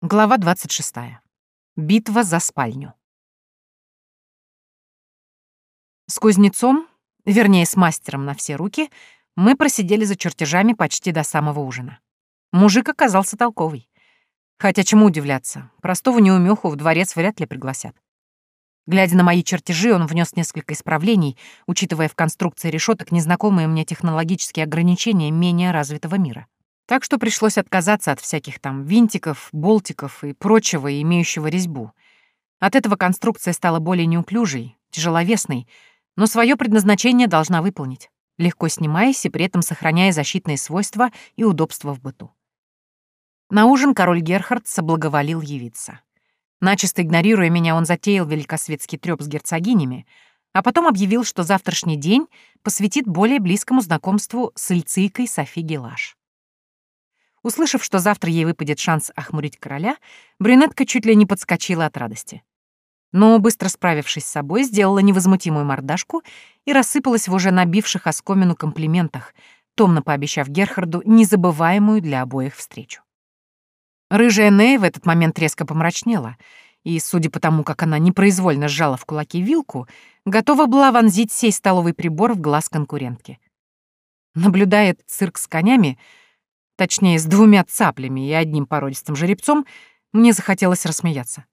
Глава 26. Битва за спальню. С кузнецом, вернее, с мастером на все руки, мы просидели за чертежами почти до самого ужина. Мужик оказался толковый. Хотя чему удивляться, простого неумеху в дворец вряд ли пригласят. Глядя на мои чертежи, он внес несколько исправлений, учитывая в конструкции решеток незнакомые мне технологические ограничения менее развитого мира. Так что пришлось отказаться от всяких там винтиков, болтиков и прочего, имеющего резьбу. От этого конструкция стала более неуклюжей, тяжеловесной, но свое предназначение должна выполнить, легко снимаясь и при этом сохраняя защитные свойства и удобства в быту. На ужин король Герхард соблаговолил явиться. Начисто игнорируя меня, он затеял великосветский трёп с герцогинями, а потом объявил, что завтрашний день посвятит более близкому знакомству с Ильцийкой Софи Гелаш. Услышав, что завтра ей выпадет шанс охмурить короля, брюнетка чуть ли не подскочила от радости. Но, быстро справившись с собой, сделала невозмутимую мордашку и рассыпалась в уже набивших оскомину комплиментах, томно пообещав Герхарду незабываемую для обоих встречу. Рыжая Ней в этот момент резко помрачнела, и, судя по тому, как она непроизвольно сжала в кулаки вилку, готова была вонзить сей столовый прибор в глаз конкурентки. Наблюдая цирк с конями, точнее, с двумя цаплями и одним породистым жеребцом, мне захотелось рассмеяться.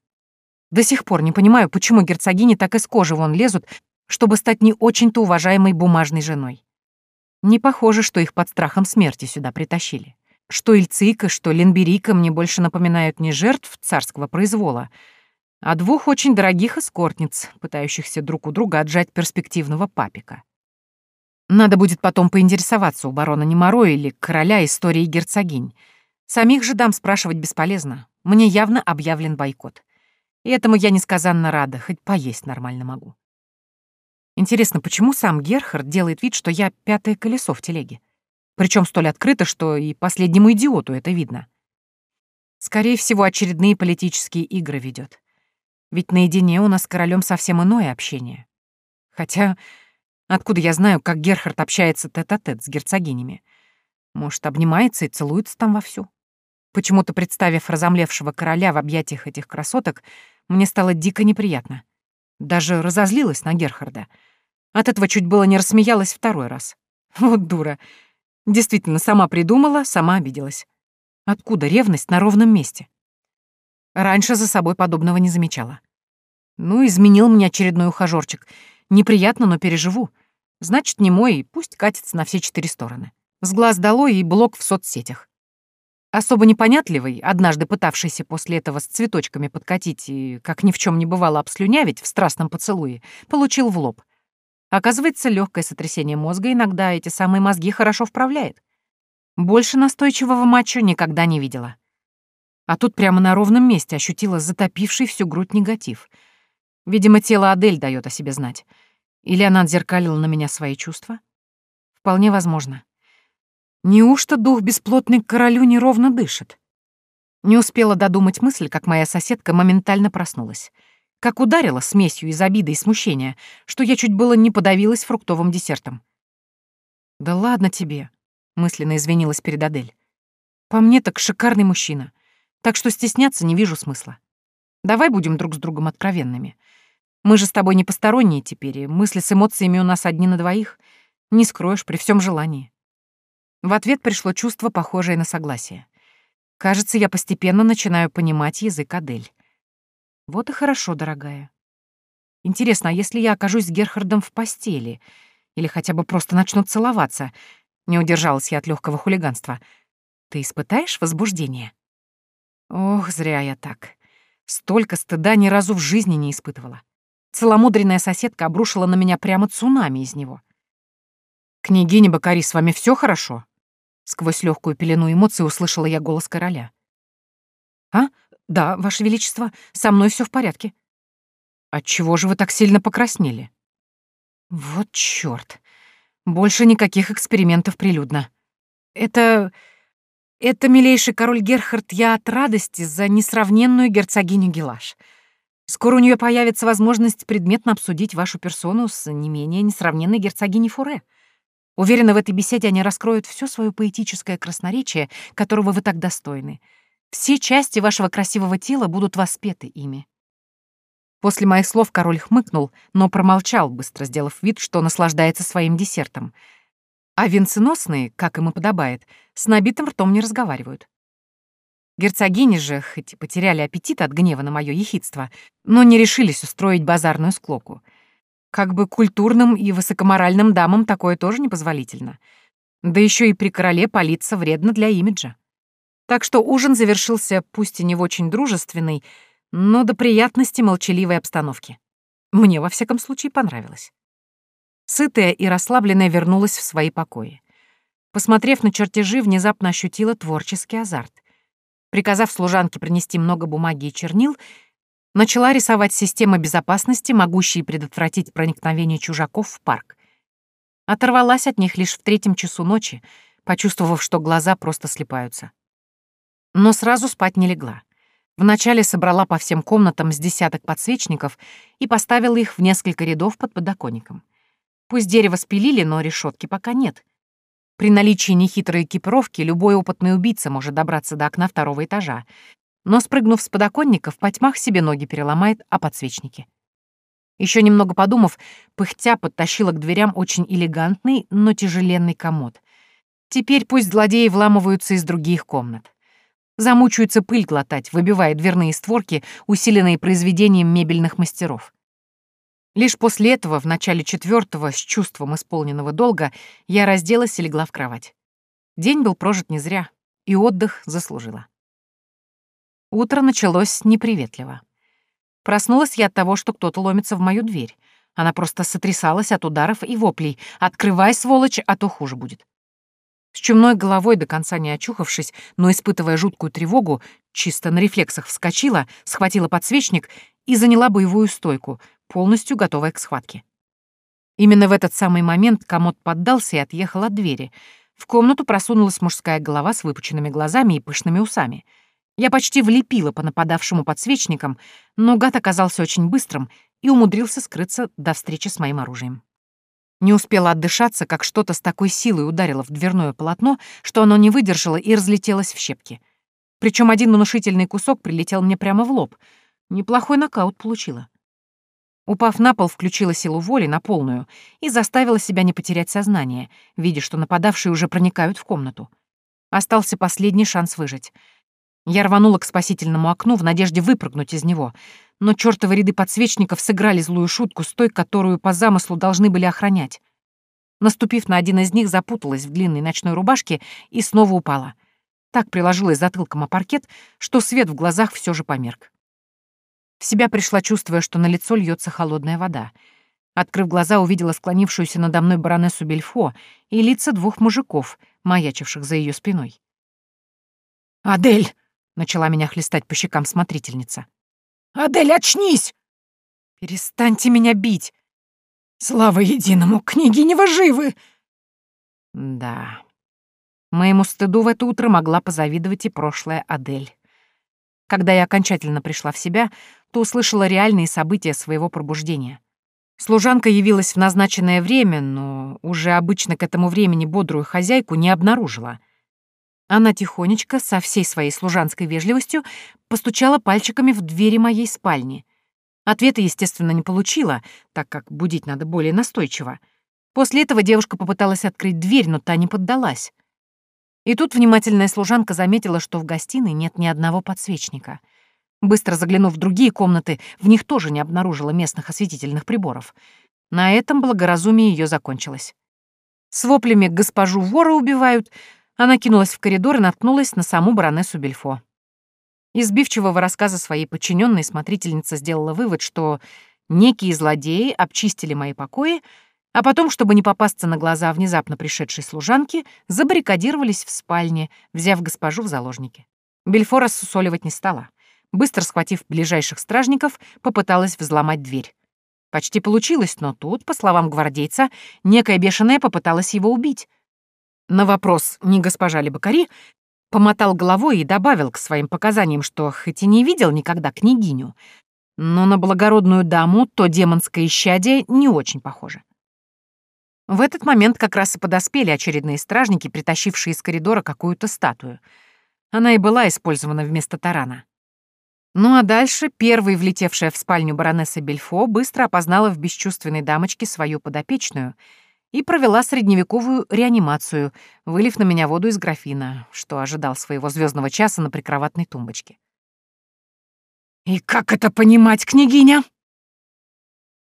До сих пор не понимаю, почему герцогини так из кожи вон лезут, чтобы стать не очень-то уважаемой бумажной женой. Не похоже, что их под страхом смерти сюда притащили. Что Ильцика, что Ленберика мне больше напоминают не жертв царского произвола, а двух очень дорогих эскортниц, пытающихся друг у друга отжать перспективного папика. Надо будет потом поинтересоваться у барона Немаро или короля истории герцогинь. Самих же дам спрашивать бесполезно. Мне явно объявлен бойкот. И этому я несказанно рада, хоть поесть нормально могу. Интересно, почему сам Герхард делает вид, что я пятое колесо в телеге? Причем столь открыто, что и последнему идиоту это видно. Скорее всего, очередные политические игры ведет. Ведь наедине у нас с королем совсем иное общение. Хотя Откуда я знаю, как Герхард общается тет-а-тет -тет с герцогинями? Может, обнимается и целуется там вовсю? Почему-то, представив разомлевшего короля в объятиях этих красоток, мне стало дико неприятно. Даже разозлилась на Герхарда. От этого чуть было не рассмеялась второй раз. Вот дура. Действительно, сама придумала, сама обиделась. Откуда ревность на ровном месте? Раньше за собой подобного не замечала. Ну, изменил мне очередной ухажёрчик — Неприятно, но переживу. Значит, не мой, пусть катится на все четыре стороны. С глаз долой и блок в соцсетях. Особо непонятливый, однажды пытавшийся после этого с цветочками подкатить и, как ни в чем не бывало, обслюнявить в страстном поцелуе, получил в лоб. Оказывается, легкое сотрясение мозга иногда эти самые мозги хорошо вправляет. Больше настойчивого матча никогда не видела. А тут прямо на ровном месте ощутила затопивший всю грудь негатив — Видимо, тело Адель дает о себе знать. Или она отзеркалила на меня свои чувства? Вполне возможно. Неужто дух бесплотный к королю неровно дышит? Не успела додумать мысль, как моя соседка моментально проснулась. Как ударила смесью из обиды и смущения, что я чуть было не подавилась фруктовым десертом. «Да ладно тебе», — мысленно извинилась перед Адель. «По мне так шикарный мужчина, так что стесняться не вижу смысла. Давай будем друг с другом откровенными. Мы же с тобой не посторонние теперь, и мысли с эмоциями у нас одни на двоих. Не скроешь при всем желании. В ответ пришло чувство, похожее на согласие. Кажется, я постепенно начинаю понимать язык Адель. Вот и хорошо, дорогая. Интересно, а если я окажусь с Герхардом в постели? Или хотя бы просто начну целоваться? Не удержалась я от легкого хулиганства. Ты испытаешь возбуждение? Ох, зря я так. Столько стыда ни разу в жизни не испытывала. Целомудренная соседка обрушила на меня прямо цунами из него. «Княгиня Бакари, с вами все хорошо?» Сквозь легкую пелену эмоций услышала я голос короля. «А? Да, Ваше Величество, со мной все в порядке». «Отчего же вы так сильно покраснели?» «Вот чёрт. Больше никаких экспериментов прилюдно. Это... это, милейший король Герхард, я от радости за несравненную герцогиню Гелаш. Скоро у нее появится возможность предметно обсудить вашу персону с не менее несравненной герцогиней Фуре. Уверена, в этой беседе они раскроют все свое поэтическое красноречие, которого вы так достойны. Все части вашего красивого тела будут воспеты ими. После моих слов король хмыкнул, но промолчал, быстро сделав вид, что наслаждается своим десертом. А венценосные, как им и подобает, с набитым ртом не разговаривают. Герцогини же, хоть и потеряли аппетит от гнева на мое ехидство, но не решились устроить базарную склоку. Как бы культурным и высокоморальным дамам такое тоже непозволительно. Да еще и при короле палиться вредно для имиджа. Так что ужин завершился пусть и не в очень дружественной, но до приятности молчаливой обстановки. Мне, во всяком случае, понравилось. Сытая и расслабленная вернулась в свои покои. Посмотрев на чертежи, внезапно ощутила творческий азарт. Приказав служанке принести много бумаги и чернил, начала рисовать системы безопасности, могущие предотвратить проникновение чужаков в парк. Оторвалась от них лишь в третьем часу ночи, почувствовав, что глаза просто слепаются. Но сразу спать не легла. Вначале собрала по всем комнатам с десяток подсвечников и поставила их в несколько рядов под подоконником. Пусть дерево спилили, но решетки пока нет. При наличии нехитрой экипировки любой опытный убийца может добраться до окна второго этажа, но, спрыгнув с подоконника, в потьмах себе ноги переломает о подсвечники. Еще немного подумав, пыхтя подтащила к дверям очень элегантный, но тяжеленный комод. Теперь пусть злодеи вламываются из других комнат. Замучаются пыль глотать, выбивая дверные створки, усиленные произведением мебельных мастеров. Лишь после этого, в начале четвертого, с чувством исполненного долга, я разделась и легла в кровать. День был прожит не зря, и отдых заслужила. Утро началось неприветливо. Проснулась я от того, что кто-то ломится в мою дверь. Она просто сотрясалась от ударов и воплей. «Открывай, сволочь, а то хуже будет». С чумной головой, до конца не очухавшись, но испытывая жуткую тревогу, чисто на рефлексах вскочила, схватила подсвечник и заняла боевую стойку, полностью готовая к схватке. Именно в этот самый момент комод поддался и отъехал от двери. В комнату просунулась мужская голова с выпученными глазами и пышными усами. Я почти влепила по нападавшему подсвечникам, но гад оказался очень быстрым и умудрился скрыться до встречи с моим оружием. Не успела отдышаться, как что-то с такой силой ударило в дверное полотно, что оно не выдержало и разлетелось в щепки. Причем один внушительный кусок прилетел мне прямо в лоб. Неплохой нокаут получила. Упав на пол, включила силу воли на полную и заставила себя не потерять сознание, видя, что нападавшие уже проникают в комнату. Остался последний шанс выжить. Я рванула к спасительному окну в надежде выпрыгнуть из него, но чёртовы ряды подсвечников сыграли злую шутку с той, которую по замыслу должны были охранять. Наступив на один из них, запуталась в длинной ночной рубашке и снова упала. Так приложилась затылком о паркет, что свет в глазах все же померк. В себя пришла, чувствуя, что на лицо льется холодная вода. Открыв глаза, увидела склонившуюся надо мной баронессу Бельфо и лица двух мужиков, маячивших за ее спиной. «Адель!» — начала меня хлестать по щекам смотрительница. «Адель, очнись!» «Перестаньте меня бить!» «Слава единому, княгини вы живы!» Да, моему стыду в это утро могла позавидовать и прошлая Адель. Когда я окончательно пришла в себя, то услышала реальные события своего пробуждения. Служанка явилась в назначенное время, но уже обычно к этому времени бодрую хозяйку не обнаружила. Она тихонечко, со всей своей служанской вежливостью, постучала пальчиками в двери моей спальни. Ответа, естественно, не получила, так как будить надо более настойчиво. После этого девушка попыталась открыть дверь, но та не поддалась. И тут внимательная служанка заметила, что в гостиной нет ни одного подсвечника. Быстро заглянув в другие комнаты, в них тоже не обнаружила местных осветительных приборов. На этом благоразумие ее закончилось. С воплями «госпожу вора убивают» она кинулась в коридор и наткнулась на саму баронессу Бельфо. Из сбивчивого рассказа своей подчиненной смотрительница сделала вывод, что некие злодеи обчистили мои покои, а потом, чтобы не попасться на глаза внезапно пришедшей служанки, забаррикадировались в спальне, взяв госпожу в заложники. Бельфора сусоливать не стала. Быстро схватив ближайших стражников, попыталась взломать дверь. Почти получилось, но тут, по словам гвардейца, некая бешеная попыталась его убить. На вопрос, не госпожа ли Бакари, помотал головой и добавил к своим показаниям, что хоть и не видел никогда княгиню, но на благородную даму то демонское исчадие не очень похоже. В этот момент как раз и подоспели очередные стражники, притащившие из коридора какую-то статую. Она и была использована вместо тарана. Ну а дальше первой влетевшая в спальню баронесса Бельфо быстро опознала в бесчувственной дамочке свою подопечную и провела средневековую реанимацию, вылив на меня воду из графина, что ожидал своего звездного часа на прикроватной тумбочке. «И как это понимать, княгиня?»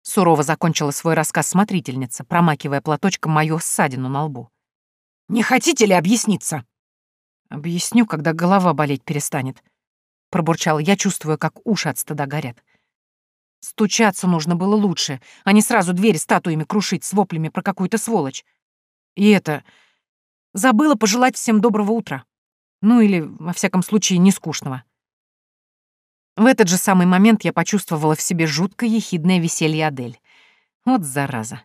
Сурово закончила свой рассказ смотрительница, промакивая платочком мою ссадину на лбу. «Не хотите ли объясниться?» «Объясню, когда голова болеть перестанет», — пробурчал я, чувствуя, как уши от стыда горят. Стучаться нужно было лучше, а не сразу двери статуями крушить с воплями про какую-то сволочь. И это... Забыла пожелать всем доброго утра. Ну или, во всяком случае, не скучного. В этот же самый момент я почувствовала в себе жуткое ехидное веселье Адель. Вот зараза.